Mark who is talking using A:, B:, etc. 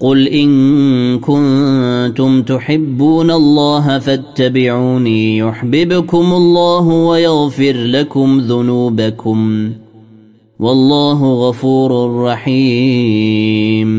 A: قل ان كنتم تحبون الله فاتبعوني يحببكم الله ويغفر لكم ذنوبكم والله غفور رحيم